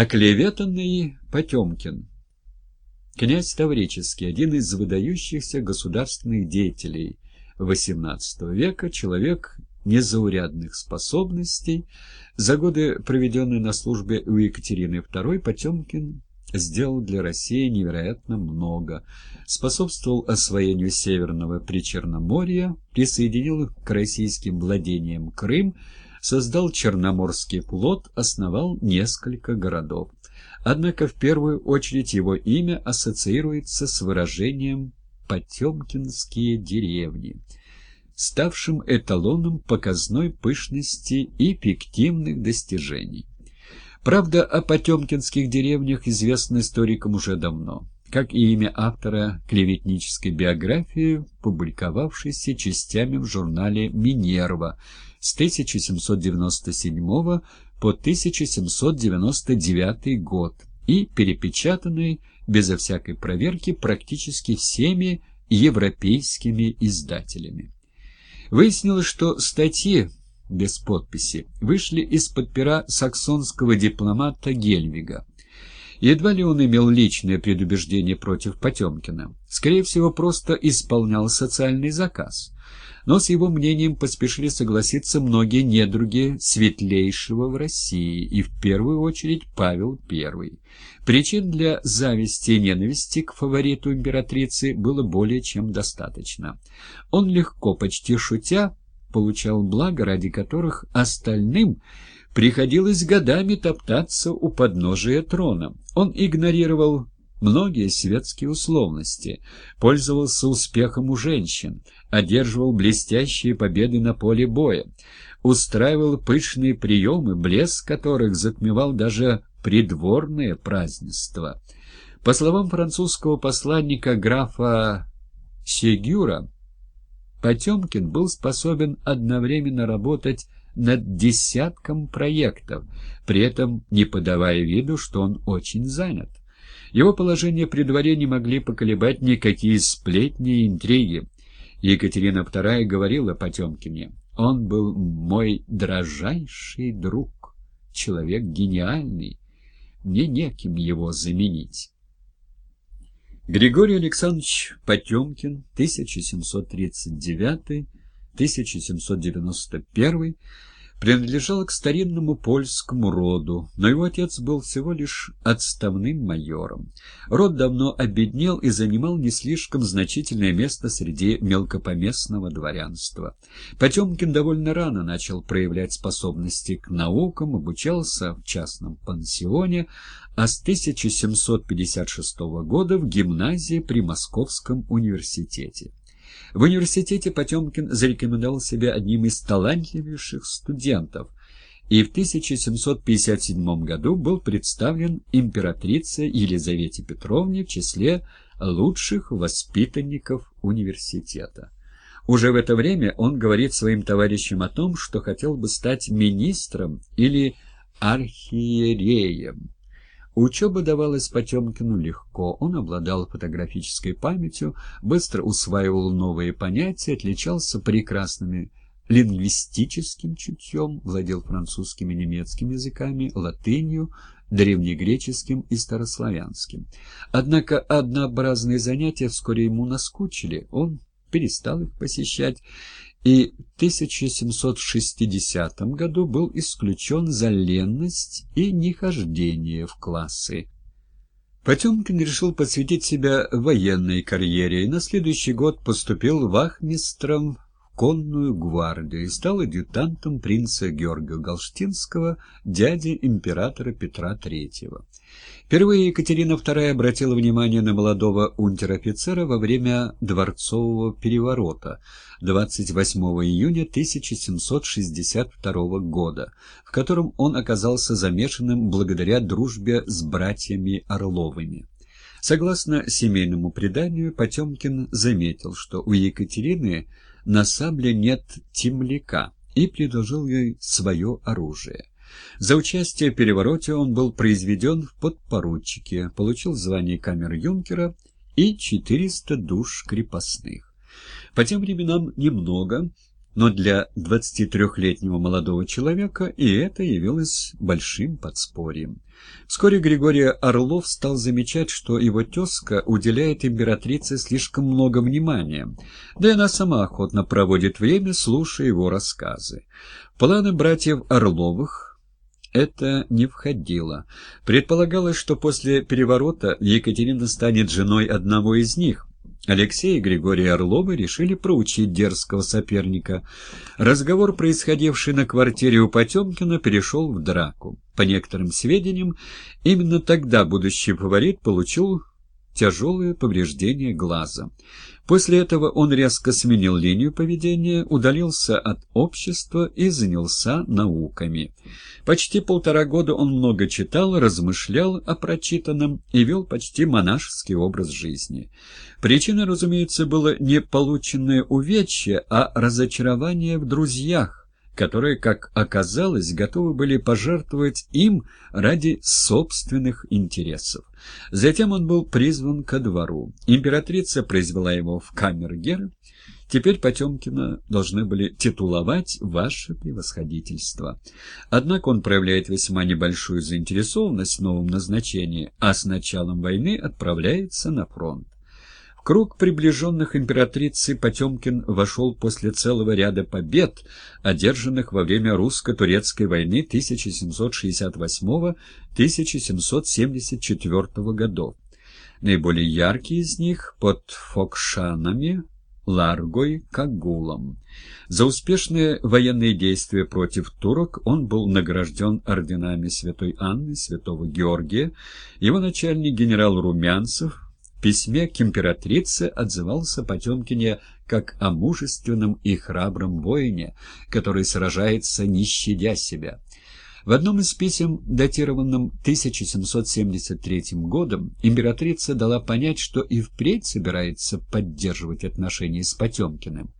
Оклеветанный Потемкин. Князь Таврический, один из выдающихся государственных деятелей XVIII века, человек незаурядных способностей, за годы, проведенные на службе у Екатерины II, Потемкин сделал для России невероятно много, способствовал освоению Северного Причерноморья, присоединил к российским владениям Крым, создал Черноморский флот, основал несколько городов. Однако в первую очередь его имя ассоциируется с выражением «потемкинские деревни», ставшим эталоном показной пышности и фиктивных достижений. Правда, о потемкинских деревнях известно историкам уже давно, как и имя автора клеветнической биографии, публиковавшейся частями в журнале «Минерва» с 1797 по 1799 год и перепечатанной безо всякой проверки практически всеми европейскими издателями. Выяснилось, что статьи без подписи вышли из-под пера саксонского дипломата Гельвига. Едва ли он имел личное предубеждение против Потемкина. Скорее всего, просто исполнял социальный заказ. Но с его мнением поспешили согласиться многие недруги светлейшего в России, и в первую очередь Павел I. Причин для зависти и ненависти к фавориту императрицы было более чем достаточно. Он легко, почти шутя, получал блага, ради которых остальным приходилось годами топтаться у подножия трона. Он игнорировал многие светские условности, пользовался успехом у женщин, одерживал блестящие победы на поле боя, устраивал пышные приемы, блеск которых затмевал даже придворные празднества. По словам французского посланника графа Сегюра, Потемкин был способен одновременно работать над десятком проектов, при этом не подавая виду, что он очень занят. Его положение при дворе не могли поколебать никакие сплетни и интриги. Екатерина II говорила Потемкине, «Он был мой дрожайший друг, человек гениальный, мне неким его заменить». Григорий Александрович Потемкин, 1739-1791, принадлежал к старинному польскому роду, но его отец был всего лишь отставным майором. Род давно обеднел и занимал не слишком значительное место среди мелкопоместного дворянства. Потемкин довольно рано начал проявлять способности к наукам, обучался в частном пансионе, а с 1756 года в гимназии при Московском университете. В университете Потемкин зарекомендовал себя одним из талантливейших студентов и в 1757 году был представлен императрице Елизавете Петровне в числе лучших воспитанников университета. Уже в это время он говорит своим товарищам о том, что хотел бы стать министром или архиереем. Учеба давалась Потемкину легко, он обладал фотографической памятью, быстро усваивал новые понятия, отличался прекрасными лингвистическим чутьем, владел французским и немецким языками, латынью, древнегреческим и старославянским. Однако однообразные занятия вскоре ему наскучили, он перестал их посещать и в 1760 году был исключен за ленность и нехождение в классы. Потемкин решил посвятить себя военной карьере и на следующий год поступил вахмистром конную гвардию и стал адъютантом принца Георгия Галштинского, дяди императора Петра III. Впервые Екатерина II обратила внимание на молодого унтер-офицера во время дворцового переворота 28 июня 1762 года, в котором он оказался замешанным благодаря дружбе с братьями Орловыми. Согласно семейному преданию, Потемкин заметил, что у Екатерины на сабле нет темляка, и предложил ей свое оружие. За участие в перевороте он был произведен в подпоручике, получил звание камер-юнкера и 400 душ крепостных. По тем временам немного, но для 23-летнего молодого человека и это явилось большим подспорьем. Вскоре Григорий Орлов стал замечать, что его тезка уделяет императрице слишком много внимания, да и она сама охотно проводит время, слушая его рассказы. Планы братьев Орловых это не входило. Предполагалось, что после переворота Екатерина станет женой одного из них, Алексей и Григорий Орловы решили проучить дерзкого соперника. Разговор, происходивший на квартире у Потемкина, перешел в драку. По некоторым сведениям, именно тогда будущий фаворит получил тяжелое повреждение глаза. После этого он резко сменил линию поведения, удалился от общества и занялся науками. Почти полтора года он много читал, размышлял о прочитанном и вел почти монашеский образ жизни. Причиной, разумеется, было не полученное увечье, а разочарование в друзьях, которые, как оказалось, готовы были пожертвовать им ради собственных интересов. Затем он был призван ко двору. Императрица произвела его в камергер. Теперь Потемкина должны были титуловать «Ваше превосходительство». Однако он проявляет весьма небольшую заинтересованность в новом назначении, а с началом войны отправляется на фронт круг приближенных императрицы Потемкин вошел после целого ряда побед, одержанных во время русско-турецкой войны 1768-1774 годов. Наиболее яркие из них под Фокшанами, Ларгой, Кагулом. За успешные военные действия против турок он был награжден орденами Святой Анны, Святого Георгия, его начальник генерал Румянцев, в письме к императрице отзывался Потемкине как о мужественном и храбром воине, который сражается, не щадя себя. В одном из писем, датированном 1773 годом, императрица дала понять, что и впредь собирается поддерживать отношения с Потемкиным.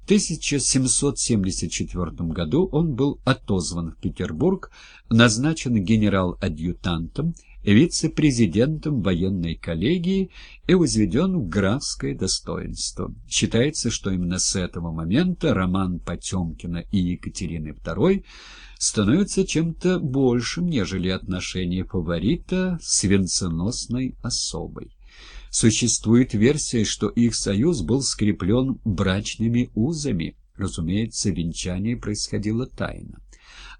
В 1774 году он был отозван в Петербург, назначен генерал-адъютантом вице-президентом военной коллегии и возведен в графское достоинство. Считается, что именно с этого момента роман Потемкина и Екатерины II становится чем-то большим, нежели отношения фаворита с венценосной особой. Существует версия, что их союз был скреплен брачными узами. Разумеется, венчание происходило тайно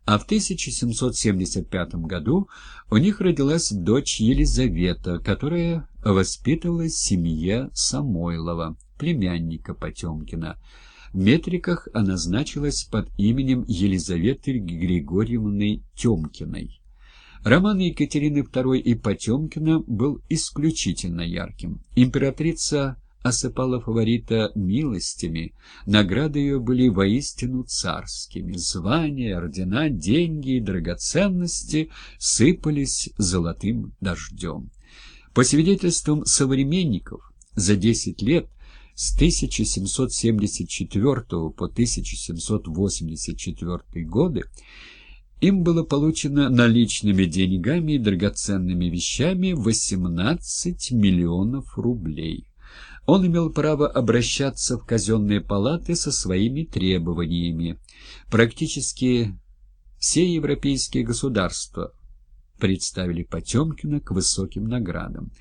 а в 1775 году у них родилась дочь Елизавета, которая воспитывалась в семье Самойлова, племянника Потемкина. В метриках она значилась под именем Елизаветы Григорьевны Темкиной. Роман Екатерины II и Потемкина был исключительно ярким. Императрица осыпала фаворита милостями, награды ее были воистину царскими, звания, ордена, деньги и драгоценности сыпались золотым дождем. По свидетельствам современников, за 10 лет с 1774 по 1784 годы им было получено наличными деньгами и драгоценными вещами 18 миллионов рублей он имел право обращаться в казенные палаты со своими требованиями. Практически все европейские государства представили Потемкина к высоким наградам.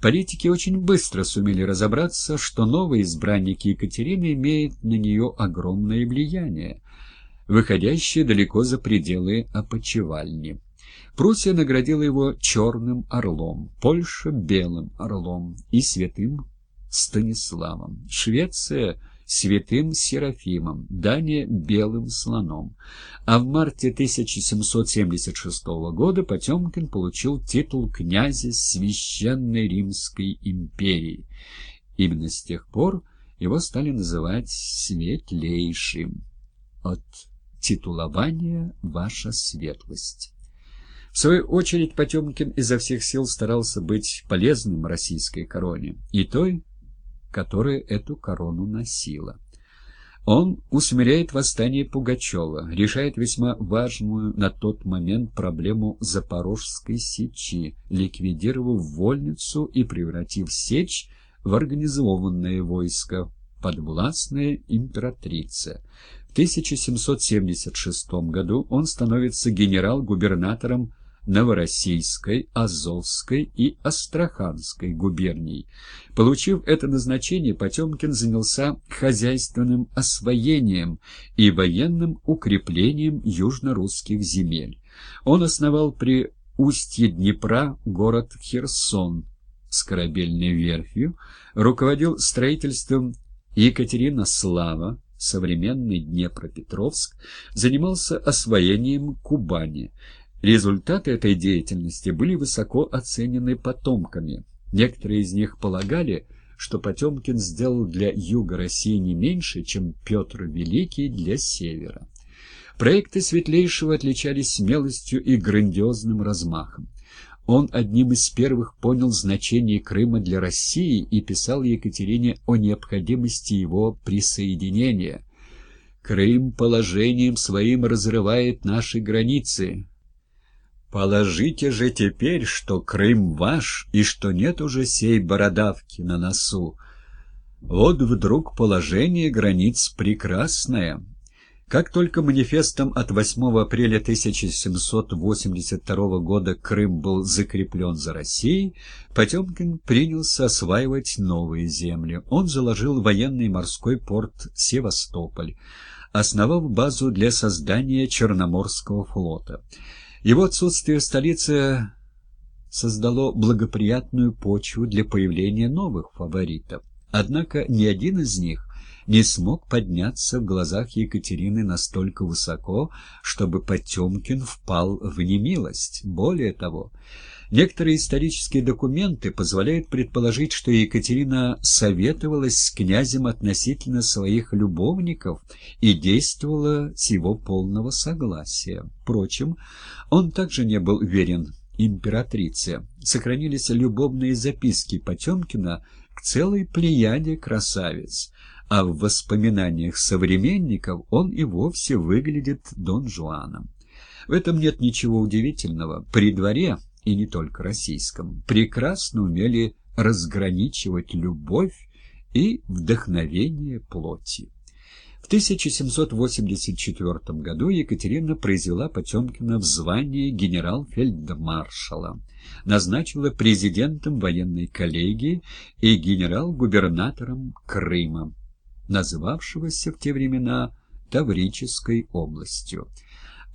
Политики очень быстро сумели разобраться, что новый избранник Екатерины имеет на нее огромное влияние, выходящее далеко за пределы опочивальни. Пруссия наградила его черным орлом, Польша — белым орлом и святым Станиславом, Швеция — святым Серафимом, Дания — белым слоном. А в марте 1776 года Потемкин получил титул князя Священной Римской империи. Именно с тех пор его стали называть «светлейшим» от титулования «Ваша светлость». В свою очередь Потемкин изо всех сил старался быть полезным российской короне, и той, которая эту корону носила. Он усмиряет восстание Пугачева, решает весьма важную на тот момент проблему Запорожской сечи, ликвидировав вольницу и превратив сечь в организованное войско, подвластное императрице. В 1776 году он становится генерал-губернатором Новороссийской, Азовской и Астраханской губерний. Получив это назначение, Потемкин занялся хозяйственным освоением и военным укреплением южно-русских земель. Он основал при устье Днепра город Херсон с корабельной верфью, руководил строительством Екатерина Слава, современный Днепропетровск, занимался освоением Кубани. Результаты этой деятельности были высоко оценены потомками. Некоторые из них полагали, что Потемкин сделал для юга России не меньше, чем Петр Великий для севера. Проекты Светлейшего отличались смелостью и грандиозным размахом. Он одним из первых понял значение Крыма для России и писал Екатерине о необходимости его присоединения. «Крым положением своим разрывает наши границы. Положите же теперь, что Крым ваш и что нет уже сей бородавки на носу. Вот вдруг положение границ прекрасное». Как только манифестом от 8 апреля 1782 года Крым был закреплен за Россией, Потемкин принялся осваивать новые земли. Он заложил военный морской порт Севастополь, основав базу для создания Черноморского флота. Его отсутствие в столице создало благоприятную почву для появления новых фаворитов. Однако ни один из них не смог подняться в глазах Екатерины настолько высоко, чтобы Потемкин впал в немилость. Более того, некоторые исторические документы позволяют предположить, что Екатерина советовалась с князем относительно своих любовников и действовала с его полного согласия. Впрочем, он также не был верен императрице. Сохранились любовные записки Потемкина к целой плеяде красавиц – а в воспоминаниях современников он и вовсе выглядит Дон Жуаном. В этом нет ничего удивительного. При дворе, и не только российском, прекрасно умели разграничивать любовь и вдохновение плоти. В 1784 году Екатерина произвела Потемкина в звание генерал-фельдмаршала, назначила президентом военной коллегии и генерал-губернатором Крыма, называвшегося в те времена Таврической областью.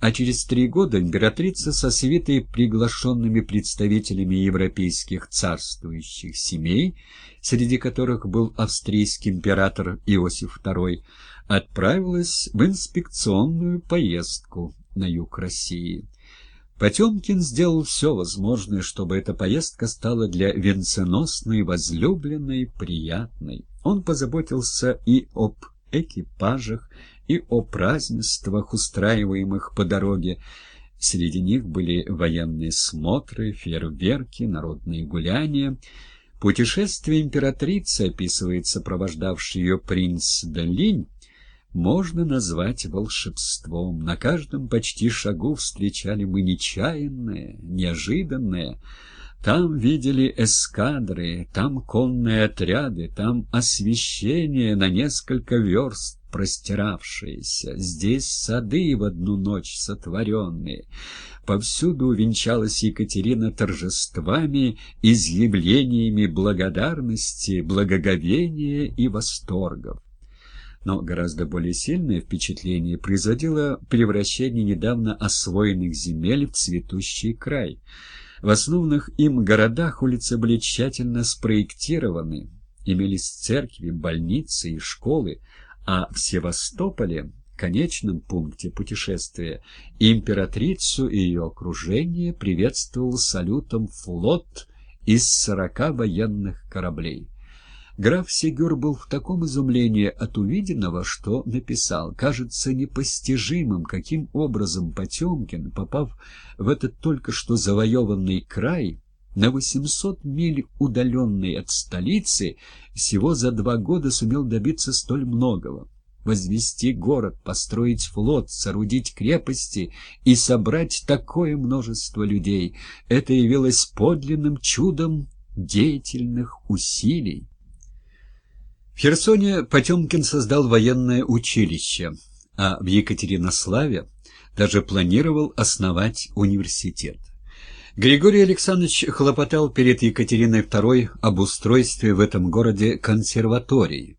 А через три года императрица со свитой приглашенными представителями европейских царствующих семей, среди которых был австрийский император Иосиф II, отправилась в инспекционную поездку на юг России. Потемкин сделал все возможное, чтобы эта поездка стала для венценосной возлюбленной приятной. Он позаботился и об экипажах, и о празднествах, устраиваемых по дороге. Среди них были военные смотры, фейерверки, народные гуляния. Путешествие императрицы, описывает сопровождавший ее принц Далинь, можно назвать волшебством. На каждом почти шагу встречали мы нечаянное, неожиданное, там видели эскадры, там конные отряды, там освещение на несколько верст простиравшееся, здесь сады в одну ночь сотворенные. Повсюду увенчалась Екатерина торжествами, изъявлениями благодарности, благоговения и восторгов. Но гораздо более сильное впечатление производило превращение недавно освоенных земель в цветущий край — в основных им городах улицы были тщательно спроектированы, имелись церкви, больницы и школы, а в Севастополе, конечном пункте путешествия, императрицу и ее окружение приветствовал салютом флот из сорока военных кораблей. Граф Сигюр был в таком изумлении от увиденного, что написал, кажется непостижимым, каким образом Потемкин, попав в этот только что завоеванный край, на 800 миль удаленный от столицы, всего за два года сумел добиться столь многого. Возвести город, построить флот, соорудить крепости и собрать такое множество людей — это явилось подлинным чудом деятельных усилий. В Херсоне Потемкин создал военное училище. а в Екатеринославе даже планировал основать университет. Григорий Александрович хлопотал перед Екатериной II об устройстве в этом городе консерватории,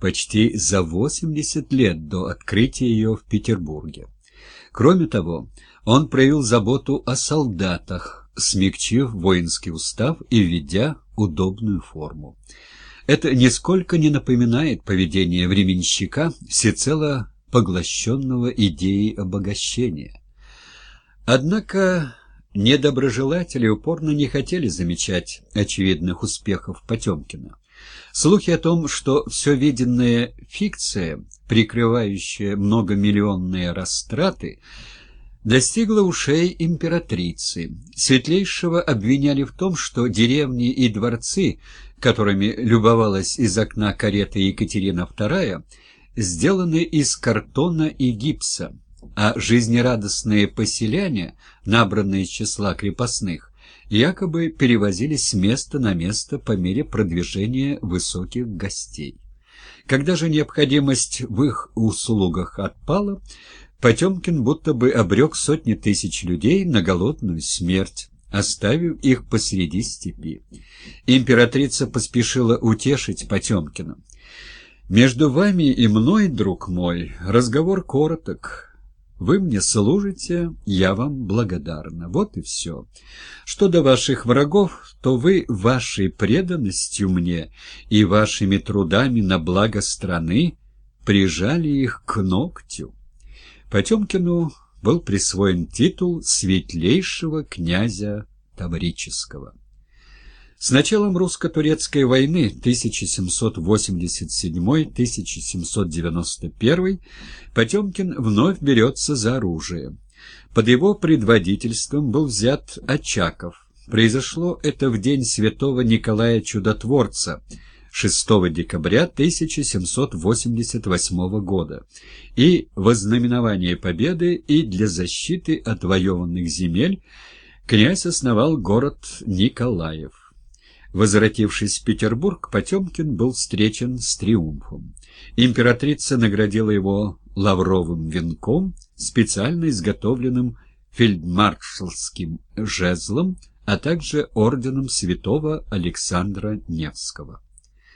почти за 80 лет до открытия ее в Петербурге. Кроме того, он проявил заботу о солдатах, смягчив воинский устав и введя удобную форму. Это нисколько не напоминает поведение временщика, всецело поглощенного идеей обогащения. Однако недоброжелатели упорно не хотели замечать очевидных успехов Потемкина. Слухи о том, что все виденное фикция, прикрывающая многомиллионные растраты, достигла ушей императрицы. Светлейшего обвиняли в том, что деревни и дворцы, которыми любовалась из окна кареты Екатерина II, сделаны из картона и гипса, а жизнерадостные поселяне, набранные из числа крепостных, якобы перевозились с места на место по мере продвижения высоких гостей. Когда же необходимость в их услугах отпала, Потемкин будто бы обрек сотни тысяч людей на голодную смерть, оставив их посреди степи. Императрица поспешила утешить Потемкина. «Между вами и мной, друг мой, разговор короток». Вы мне служите, я вам благодарна. Вот и все. Что до ваших врагов, то вы вашей преданностью мне и вашими трудами на благо страны прижали их к ногтю. Потемкину был присвоен титул светлейшего князя Таврического. С началом русско-турецкой войны 1787-1791 Потемкин вновь берется за оружие. Под его предводительством был взят Очаков. Произошло это в день святого Николая Чудотворца, 6 декабря 1788 года, и вознаменование победы и для защиты отвоеванных земель князь основал город Николаев. Возвратившись в Петербург, Потемкин был встречен с триумфом. Императрица наградила его лавровым венком, специально изготовленным фельдмаршалским жезлом, а также орденом святого Александра Невского.